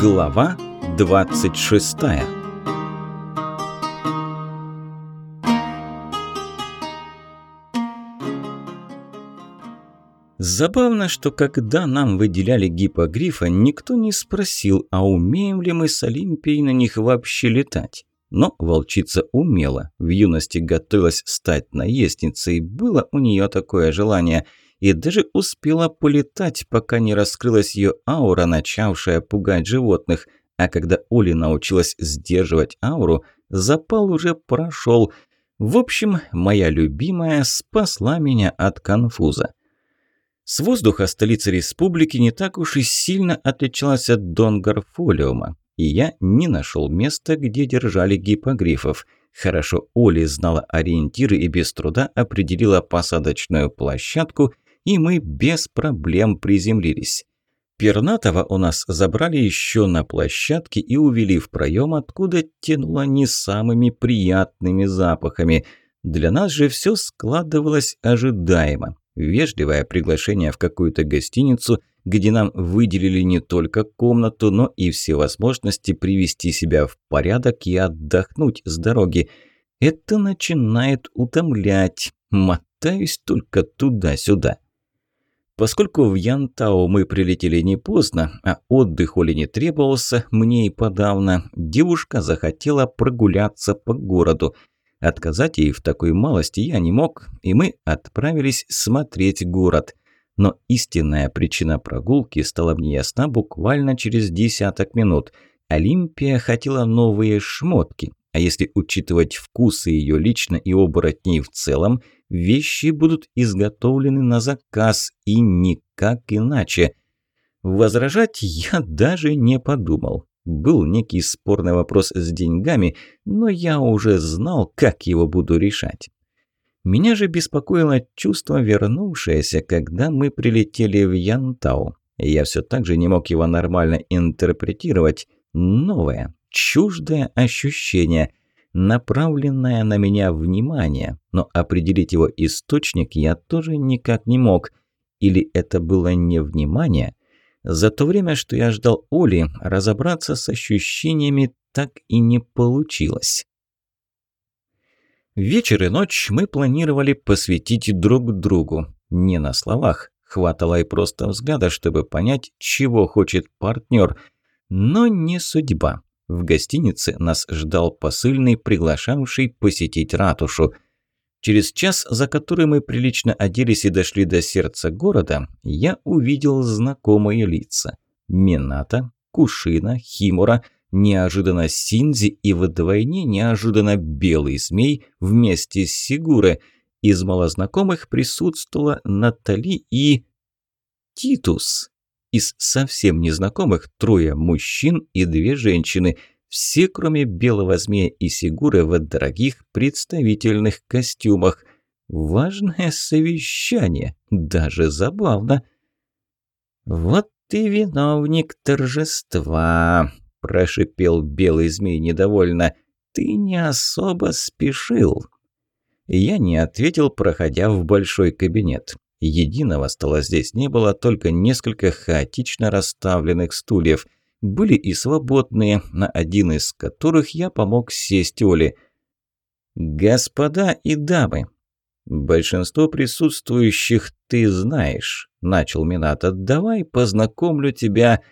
Глава 26 Забавно, что когда нам выделяли гипогрифа, никто не спросил, а умеем ли мы с Олимпией на них вообще летать. Но волчица умела, в юности готовилась стать наездницей, было у нее такое желание – и даже успела полетать, пока не раскрылась ее аура, начавшая пугать животных. А когда Оли научилась сдерживать ауру, запал уже прошел. В общем, моя любимая спасла меня от конфуза. С воздуха столица республики не так уж и сильно отличалась от Донгарфолиума, и я не нашел места, где держали гипогрифов – Хорошо Оли знала ориентиры и без труда определила посадочную площадку и мы без проблем приземлились. Пернатого у нас забрали еще на площадке и увели в проем, откуда тянуло не самыми приятными запахами. Для нас же все складывалось ожидаемо. Вежливое приглашение в какую-то гостиницу, где нам выделили не только комнату, но и все возможности привести себя в порядок и отдохнуть с дороги. Это начинает утомлять. Мотаюсь только туда-сюда. Поскольку в Янтау мы прилетели не поздно, а отдых Оле не требовался, мне и подавно, девушка захотела прогуляться по городу. Отказать ей в такой малости я не мог, и мы отправились смотреть город. Но истинная причина прогулки стала мне ясна буквально через десяток минут. Олимпия хотела новые шмотки, а если учитывать вкусы ее лично и оборотней в целом – вещи будут изготовлены на заказ и никак иначе. Возражать я даже не подумал. Был некий спорный вопрос с деньгами, но я уже знал, как его буду решать. Меня же беспокоило чувство, вернувшееся, когда мы прилетели в Янтау. Я все так же не мог его нормально интерпретировать. Новое, чуждое ощущение – направленное на меня внимание, но определить его источник я тоже никак не мог. Или это было не внимание? За то время, что я ждал Оли, разобраться с ощущениями так и не получилось. Вечер и ночь мы планировали посвятить друг другу. Не на словах, хватало и просто взгляда, чтобы понять, чего хочет партнер. Но не судьба. В гостинице нас ждал посыльный, приглашавший посетить ратушу. Через час, за который мы прилично оделись и дошли до сердца города, я увидел знакомые лица. Мината, Кушина, Химура, неожиданно Синзи и вдвойне неожиданно Белый Змей вместе с Сигурой. Из малознакомых присутствовала Натали и... Титус. Из совсем незнакомых трое мужчин и две женщины. Все, кроме белого змея и Сигуры, в дорогих представительных костюмах. Важное совещание, даже забавно. «Вот ты виновник торжества», – прошипел белый змей недовольно. «Ты не особо спешил». Я не ответил, проходя в большой кабинет. Единого стола здесь не было, только несколько хаотично расставленных стульев. Были и свободные, на один из которых я помог сесть Оле. «Господа и дамы, большинство присутствующих ты знаешь», – начал Мината. «Давай познакомлю тебя».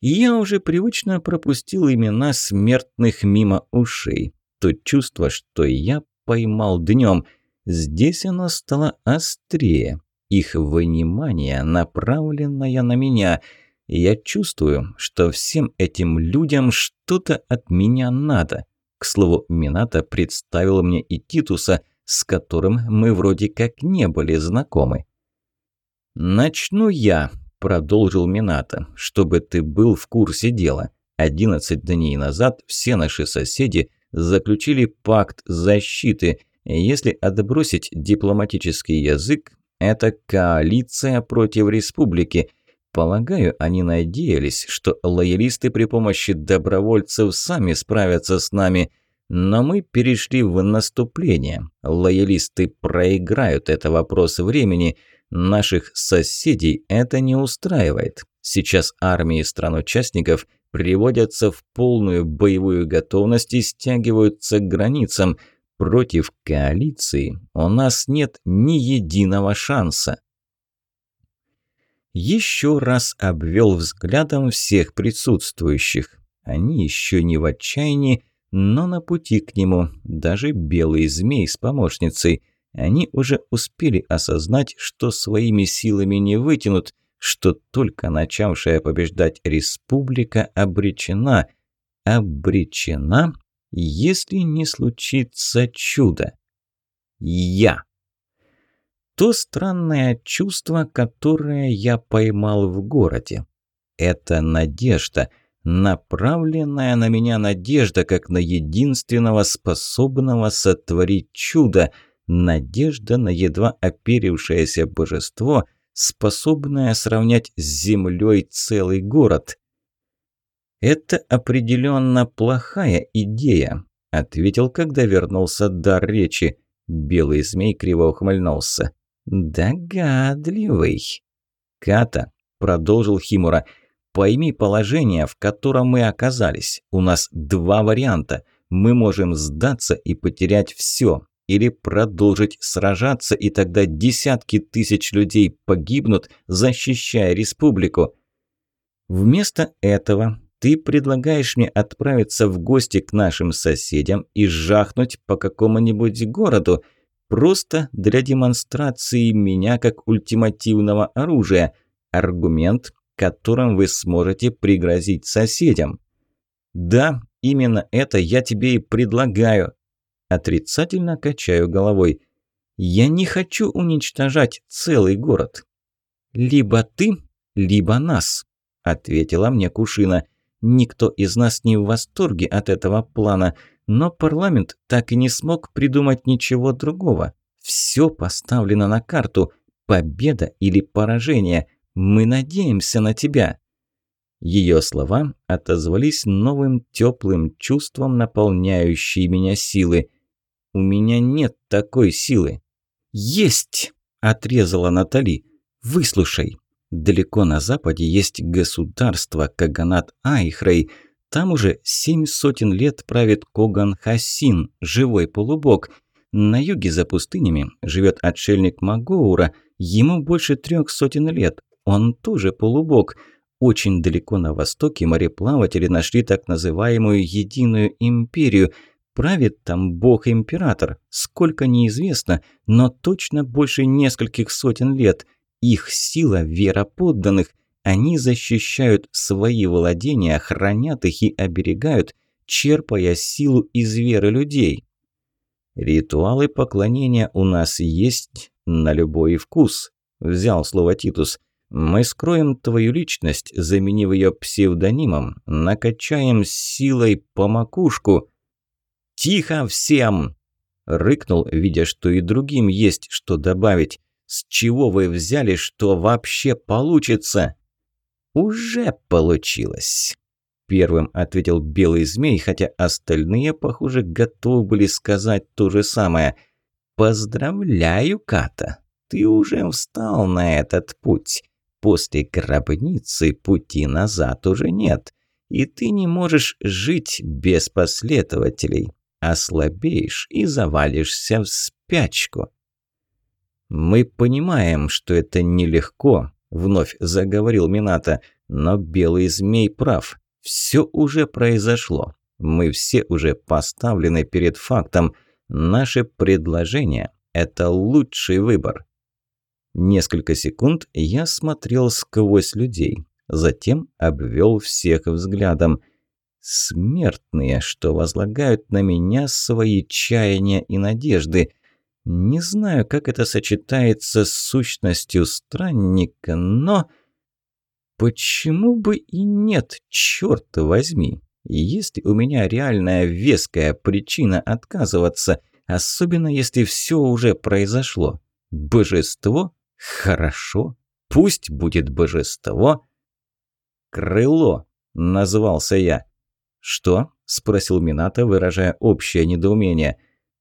Я уже привычно пропустил имена смертных мимо ушей. То чувство, что я поймал днем – Здесь оно стало острее. Их внимание, направленное на меня. Я чувствую, что всем этим людям что-то от меня надо. К слову, Мината представил мне и Титуса, с которым мы вроде как не были знакомы. «Начну я», – продолжил Мината, – «чтобы ты был в курсе дела. Одиннадцать дней назад все наши соседи заключили пакт защиты – если отбросить дипломатический язык, это коалиция против республики. Полагаю, они надеялись, что лоялисты при помощи добровольцев сами справятся с нами. Но мы перешли в наступление. Лоялисты проиграют, это вопрос времени. Наших соседей это не устраивает. Сейчас армии стран-участников приводятся в полную боевую готовность и стягиваются к границам. Против коалиции у нас нет ни единого шанса. Еще раз обвел взглядом всех присутствующих. Они еще не в отчаянии, но на пути к нему. Даже белый змей с помощницей. Они уже успели осознать, что своими силами не вытянут, что только начавшая побеждать республика обречена. Обречена, если не случится чудо. Я. То странное чувство, которое я поймал в городе. Это надежда – направленная на меня надежда, как на единственного способного сотворить чудо, надежда на едва оперившееся божество, способное сравнять с землей целый город. «Это определенно плохая идея», – ответил, когда вернулся дар речи. Белый змей криво ухмыльнулся. «Догадливый». «Ката», – продолжил Химура, – Пойми положение, в котором мы оказались. У нас два варианта. Мы можем сдаться и потерять все. Или продолжить сражаться, и тогда десятки тысяч людей погибнут, защищая республику. Вместо этого ты предлагаешь мне отправиться в гости к нашим соседям и жахнуть по какому-нибудь городу, просто для демонстрации меня как ультимативного оружия. Аргумент которым вы сможете пригрозить соседям. Да, именно это я тебе и предлагаю. Отрицательно качаю головой. Я не хочу уничтожать целый город. Либо ты, либо нас, ответила мне Кушина. Никто из нас не в восторге от этого плана, но парламент так и не смог придумать ничего другого. Все поставлено на карту. Победа или поражение – мы надеемся на тебя». Ее слова отозвались новым теплым чувством, наполняющей меня силы. «У меня нет такой силы». «Есть!» – отрезала Натали. «Выслушай. Далеко на западе есть государство Каганат Айхрей. Там уже семь сотен лет правит Коган Хасин, живой полубог. На юге за пустынями живет отшельник Магоура, ему больше трех сотен лет, он тоже полубог. Очень далеко на востоке мореплаватели нашли так называемую «единую империю». Правит там бог-император, сколько неизвестно, но точно больше нескольких сотен лет. Их сила – вера подданных. Они защищают свои владения, хранят их и оберегают, черпая силу из веры людей. «Ритуалы поклонения у нас есть на любой вкус», – взял слово Титус. Мы скроем твою личность, заменив ее псевдонимом, накачаем силой по макушку. Тихо всем! Рыкнул, видя, что и другим есть что добавить. С чего вы взяли, что вообще получится? Уже получилось. Первым ответил белый змей, хотя остальные, похоже, готовы были сказать то же самое. «Поздравляю, Ката, ты уже встал на этот путь. После гробницы пути назад уже нет, и ты не можешь жить без последователей. Ослабеешь и завалишься в спячку. «Мы понимаем, что это нелегко», – вновь заговорил Мината, – «но Белый Змей прав. Все уже произошло. Мы все уже поставлены перед фактом. Наше предложение – это лучший выбор. Несколько секунд я смотрел сквозь людей, затем обвел всех взглядом. Смертные, что возлагают на меня свои чаяния и надежды. Не знаю, как это сочетается с сущностью странника, но... Почему бы и нет, черт возьми? Есть ли у меня реальная веская причина отказываться, особенно если все уже произошло? Божество Хорошо, пусть будет божество. Крыло, назвался я. Что? спросил Минато, выражая общее недоумение.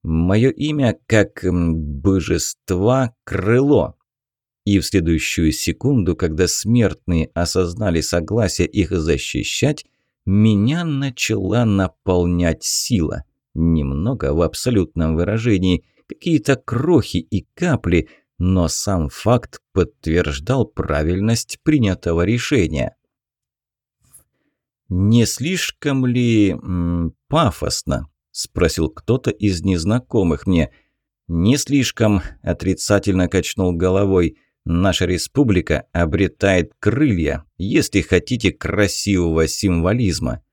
Мое имя как божество крыло. И в следующую секунду, когда смертные осознали согласие их защищать, меня начала наполнять сила. Немного в абсолютном выражении, какие-то крохи и капли, но сам факт подтверждал правильность принятого решения. «Не слишком ли м, пафосно?» – спросил кто-то из незнакомых мне. «Не слишком», – отрицательно качнул головой. «Наша республика обретает крылья, если хотите красивого символизма».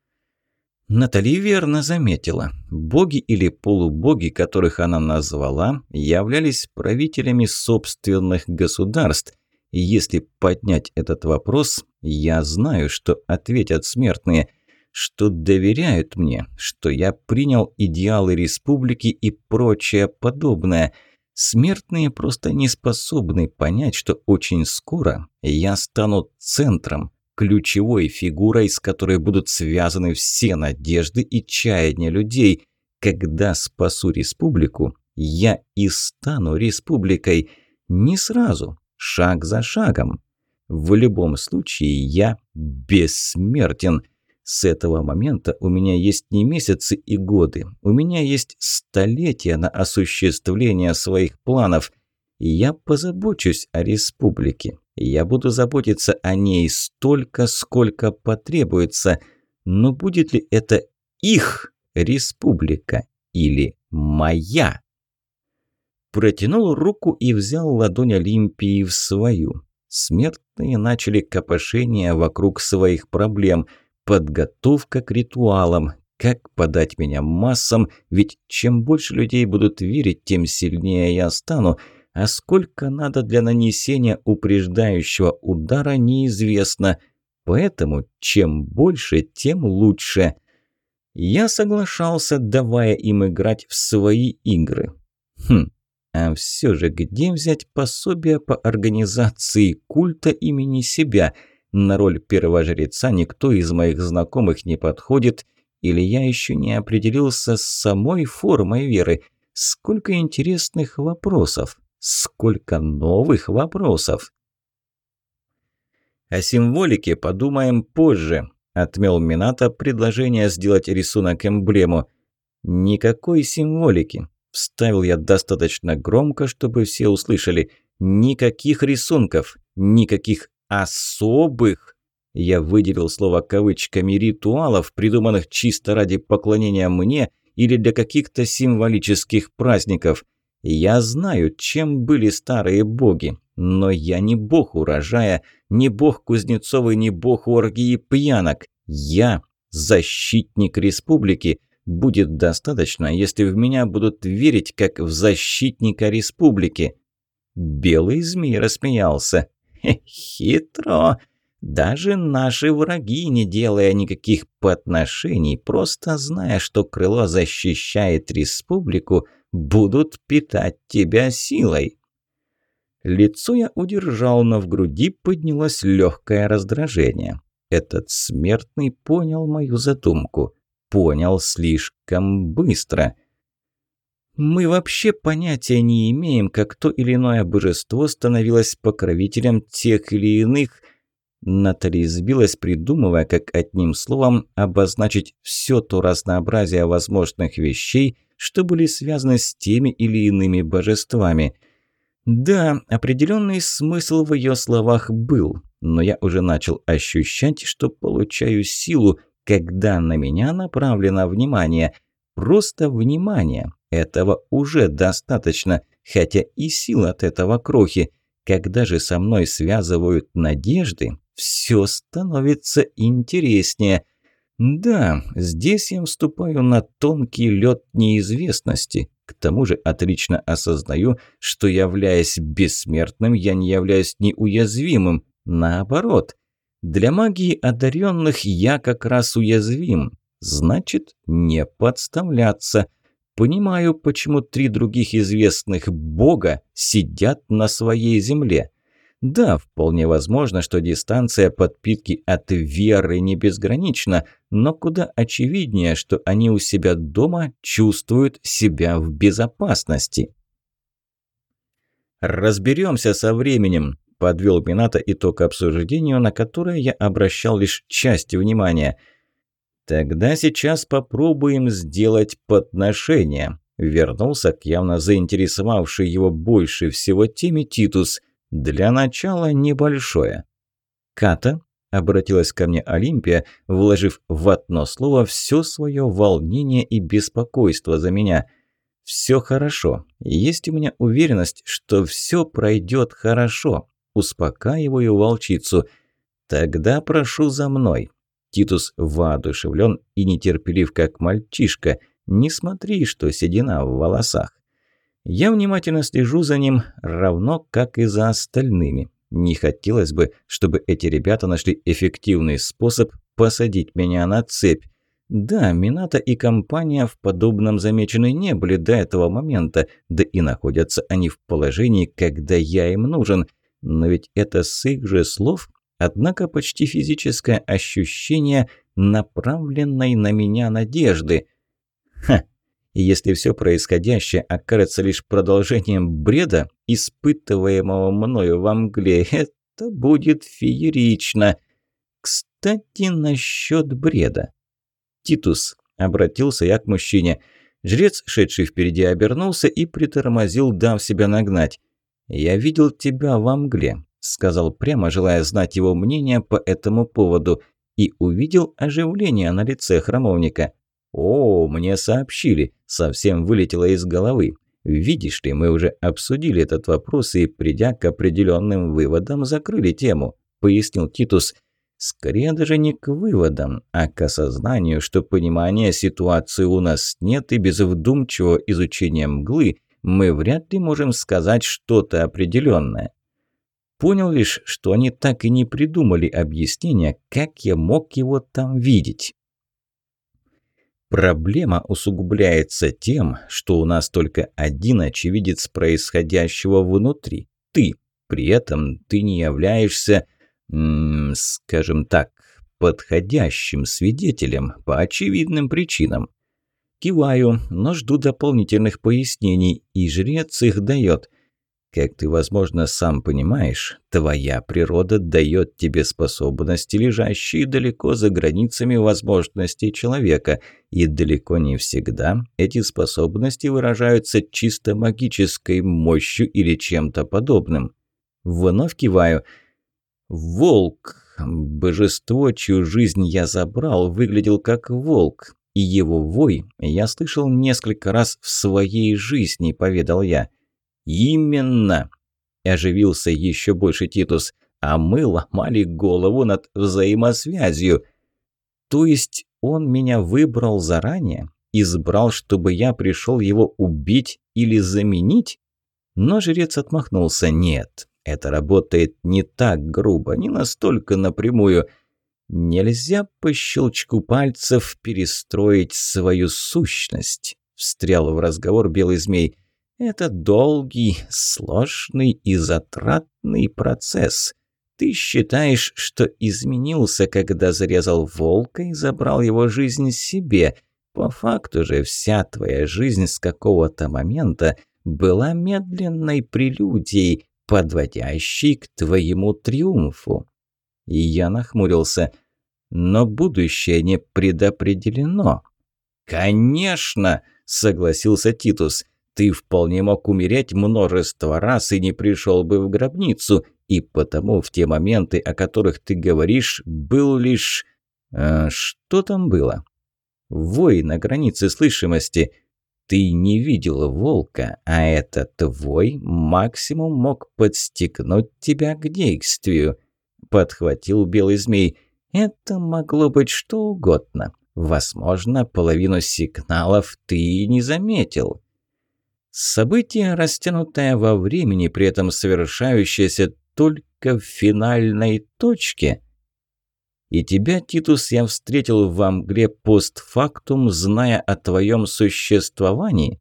Натали верно заметила. Боги или полубоги, которых она назвала, являлись правителями собственных государств – и если поднять этот вопрос, я знаю, что ответят смертные, что доверяют мне, что я принял идеалы республики и прочее подобное. Смертные просто не способны понять, что очень скоро я стану центром, ключевой фигурой, с которой будут связаны все надежды и чаяния людей. Когда спасу республику, я и стану республикой. Не сразу, шаг за шагом. В любом случае я бессмертен. С этого момента у меня есть не месяцы и годы, у меня есть столетия на осуществление своих планов. Я позабочусь о республике. Я буду заботиться о ней столько, сколько потребуется. Но будет ли это их республика или моя? протянул руку и взял ладонь Олимпии в свою. Смертные начали копошение вокруг своих проблем, подготовка к ритуалам, как подать меня массам, ведь чем больше людей будут верить, тем сильнее я стану, а сколько надо для нанесения упреждающего удара неизвестно, поэтому чем больше, тем лучше. Я соглашался, давая им играть в свои игры. Хм, а все же, где взять пособие по организации культа имени себя? На роль первого жреца никто из моих знакомых не подходит, или я еще не определился с самой формой веры. Сколько интересных вопросов, сколько новых вопросов. О символике подумаем позже, отмел Минато предложение сделать рисунок-эмблему. Никакой символики. Вставил я достаточно громко, чтобы все услышали. Никаких рисунков, никаких особых. Я выделил слово кавычками ритуалов, придуманных чисто ради поклонения мне или для каких-то символических праздников. Я знаю, чем были старые боги, но я не бог урожая, не бог Кузнецовой, не бог оргии пьянок. Я защитник республики, будет достаточно, если в меня будут верить как в защитника республики». Белый змей рассмеялся. «Хитро. Даже наши враги, не делая никаких подношений, просто зная, что крыло защищает республику, будут питать тебя силой». Лицо я удержал, но в груди поднялось легкое раздражение. Этот смертный понял мою задумку понял слишком быстро. Мы вообще понятия не имеем, как то или иное божество становилось покровителем тех или иных. Натали сбилась, придумывая, как одним словом обозначить все то разнообразие возможных вещей, что были связаны с теми или иными божествами. Да, определенный смысл в ее словах был, но я уже начал ощущать, что получаю силу, когда на меня направлено внимание. Просто внимание. Этого уже достаточно, хотя и сил от этого крохи. Когда же со мной связывают надежды, все становится интереснее. Да, здесь я вступаю на тонкий лед неизвестности. К тому же отлично осознаю, что являясь бессмертным, я не являюсь неуязвимым. Наоборот, для магии одаренных я как раз уязвим. Значит, не подставляться. Понимаю, почему три других известных бога сидят на своей земле. Да, вполне возможно, что дистанция подпитки от веры не безгранична, но куда очевиднее, что они у себя дома чувствуют себя в безопасности. Разберемся со временем подвел Минато итог обсуждению, на которое я обращал лишь часть внимания. Тогда сейчас попробуем сделать подношение. Вернулся к явно заинтересовавшей его больше всего теме Титус. Для начала небольшое. Ката обратилась ко мне Олимпия, вложив в одно слово все свое волнение и беспокойство за меня. «Все хорошо. Есть у меня уверенность, что все пройдет хорошо». Успокаиваю волчицу. «Тогда прошу за мной». Титус воодушевлен и нетерпелив, как мальчишка. Не смотри, что седина в волосах. Я внимательно слежу за ним, равно как и за остальными. Не хотелось бы, чтобы эти ребята нашли эффективный способ посадить меня на цепь. Да, Мината и компания в подобном замечены не были до этого момента, да и находятся они в положении, когда я им нужен. Но ведь это с их же слов, однако почти физическое ощущение направленной на меня надежды. Ха! И если все происходящее окажется лишь продолжением бреда, испытываемого мною во мгле, это будет феерично. Кстати, насчет бреда. Титус, обратился я к мужчине. Жрец, шедший впереди, обернулся и притормозил, дав себя нагнать. «Я видел тебя во мгле», – сказал прямо, желая знать его мнение по этому поводу, и увидел оживление на лице храмовника. «О, мне сообщили, совсем вылетело из головы. Видишь ли, мы уже обсудили этот вопрос и, придя к определенным выводам, закрыли тему», – пояснил Титус. «Скорее даже не к выводам, а к осознанию, что понимания ситуации у нас нет, и без вдумчивого изучения мглы мы вряд ли можем сказать что-то определенное». Понял лишь, что они так и не придумали объяснения, как я мог его там видеть. Проблема усугубляется тем, что у нас только один очевидец происходящего внутри – ты. При этом ты не являешься, скажем так, подходящим свидетелем по очевидным причинам. Киваю, но жду дополнительных пояснений, и жрец их дает. Как ты, возможно, сам понимаешь, твоя природа дает тебе способности, лежащие далеко за границами возможностей человека, и далеко не всегда эти способности выражаются чисто магической мощью или чем-то подобным. Вновь киваю. Волк, божество, чью жизнь я забрал, выглядел как волк, и его вой я слышал несколько раз в своей жизни, поведал я. «Именно!» – оживился еще больше Титус. «А мы ломали голову над взаимосвязью. То есть он меня выбрал заранее? Избрал, чтобы я пришел его убить или заменить?» Но жрец отмахнулся. «Нет, это работает не так грубо, не настолько напрямую. Нельзя по щелчку пальцев перестроить свою сущность», – встрял в разговор белый змей. Это долгий, сложный и затратный процесс. Ты считаешь, что изменился, когда зарезал волка и забрал его жизнь себе. По факту же вся твоя жизнь с какого-то момента была медленной прелюдией, подводящей к твоему триумфу. И я нахмурился. Но будущее не предопределено. «Конечно!» – согласился Титус. Ты вполне мог умереть множество раз и не пришел бы в гробницу, и потому в те моменты, о которых ты говоришь, был лишь... Э, что там было? Вой на границе слышимости. Ты не видел волка, а этот вой максимум мог подстегнуть тебя к действию. Подхватил белый змей. Это могло быть что угодно. Возможно, половину сигналов ты не заметил. Событие, растянутое во времени, при этом совершающееся только в финальной точке. И тебя, Титус, я встретил в Амгле постфактум, зная о твоем существовании?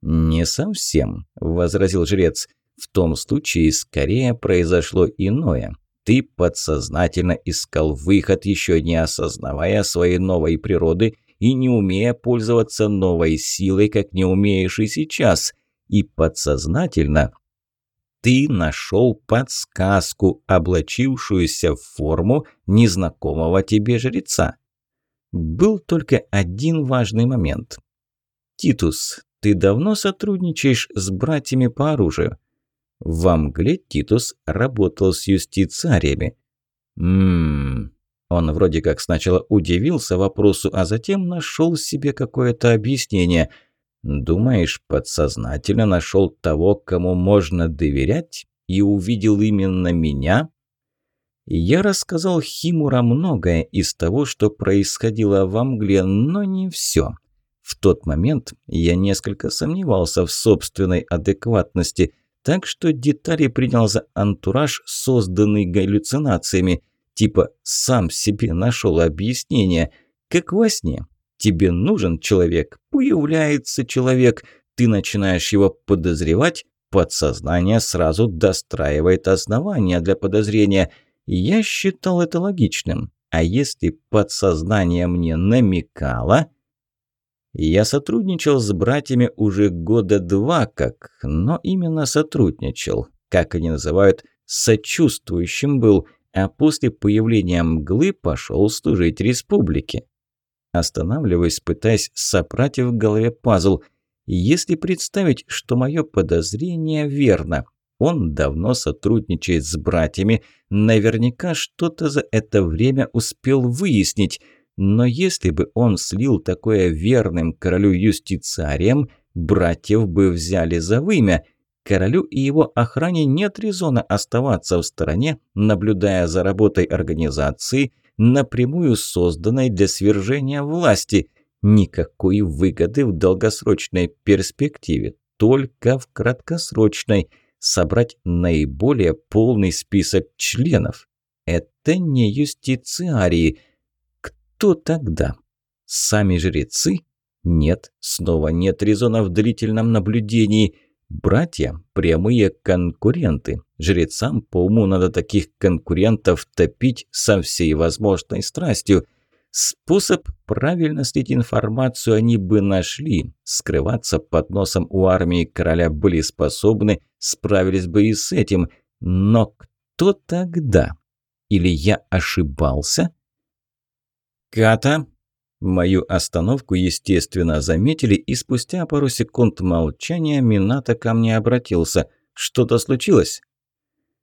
Не совсем, возразил жрец. В том случае скорее произошло иное. Ты подсознательно искал выход, еще не осознавая своей новой природы и не умея пользоваться новой силой, как не умеешь и сейчас. И подсознательно ты нашел подсказку, облачившуюся в форму незнакомого тебе жреца. Был только один важный момент. «Титус, ты давно сотрудничаешь с братьями по оружию?» В мгле Титус работал с юстицариями. Ммм... Он вроде как сначала удивился вопросу, а затем нашел себе какое-то объяснение. «Думаешь, подсознательно нашел того, кому можно доверять, и увидел именно меня?» Я рассказал Химура многое из того, что происходило в мгле, но не все. В тот момент я несколько сомневался в собственной адекватности, так что детали принял за антураж, созданный галлюцинациями, типа сам себе нашел объяснение, как во сне. Тебе нужен человек, появляется человек, ты начинаешь его подозревать, подсознание сразу достраивает основания для подозрения. Я считал это логичным. А если подсознание мне намекало... Я сотрудничал с братьями уже года два как, но именно сотрудничал, как они называют, сочувствующим был, а после появления мглы пошел служить республике. Останавливаясь, пытаясь собрать в голове пазл. Если представить, что мое подозрение верно, он давно сотрудничает с братьями, наверняка что-то за это время успел выяснить – но если бы он слил такое верным королю юстициарием, братьев бы взяли за вымя. Королю и его охране нет резона оставаться в стороне, наблюдая за работой организации, напрямую созданной для свержения власти. Никакой выгоды в долгосрочной перспективе, только в краткосрочной. Собрать наиболее полный список членов. Это не юстициарии – кто тогда? Сами жрецы? Нет, снова нет резона в длительном наблюдении. Братья – прямые конкуренты. Жрецам по уму надо таких конкурентов топить со всей возможной страстью. Способ правильно слить информацию они бы нашли. Скрываться под носом у армии короля были способны, справились бы и с этим. Но кто тогда? Или я ошибался? «Ката!» Мою остановку, естественно, заметили, и спустя пару секунд молчания Минато ко мне обратился. «Что-то случилось?»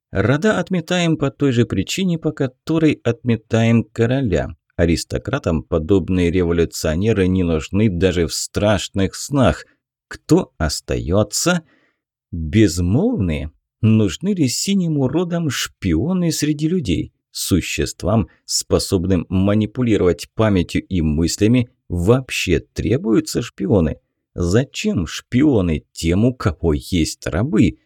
«Рода отметаем по той же причине, по которой отметаем короля. Аристократам подобные революционеры не нужны даже в страшных снах. Кто остается? Безмолвные? Нужны ли синему родам шпионы среди людей?» Существам, способным манипулировать памятью и мыслями, вообще требуются шпионы? Зачем шпионы тем, у кого есть рабы?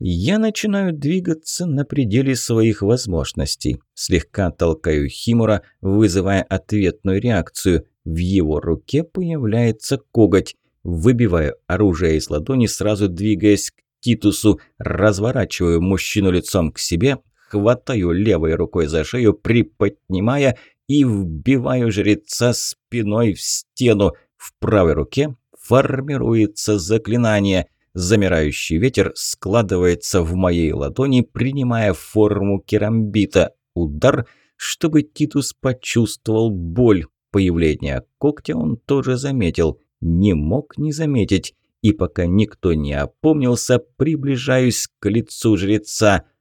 Я начинаю двигаться на пределе своих возможностей. Слегка толкаю Химура, вызывая ответную реакцию. В его руке появляется коготь. Выбиваю оружие из ладони, сразу двигаясь к Титусу, разворачиваю мужчину лицом к себе, хватаю левой рукой за шею, приподнимая и вбиваю жреца спиной в стену. В правой руке формируется заклинание. Замирающий ветер складывается в моей ладони, принимая форму керамбита. Удар, чтобы Титус почувствовал боль. Появление когтя он тоже заметил. Не мог не заметить. И пока никто не опомнился, приближаюсь к лицу жреца –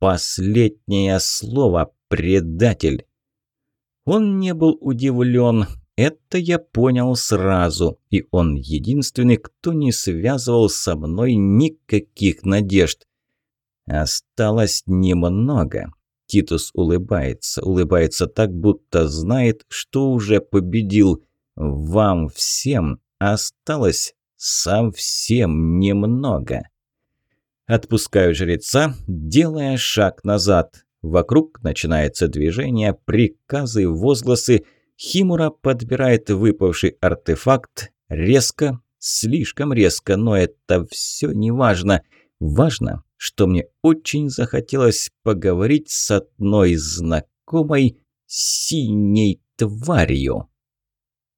Последнее слово – предатель. Он не был удивлен, это я понял сразу, и он единственный, кто не связывал со мной никаких надежд. Осталось немного. Титус улыбается, улыбается так, будто знает, что уже победил. Вам всем осталось совсем немного. Отпускаю жреца, делая шаг назад. Вокруг начинается движение, приказы, возгласы. Химура подбирает выпавший артефакт резко, слишком резко, но это все не важно. Важно, что мне очень захотелось поговорить с одной знакомой синей тварью.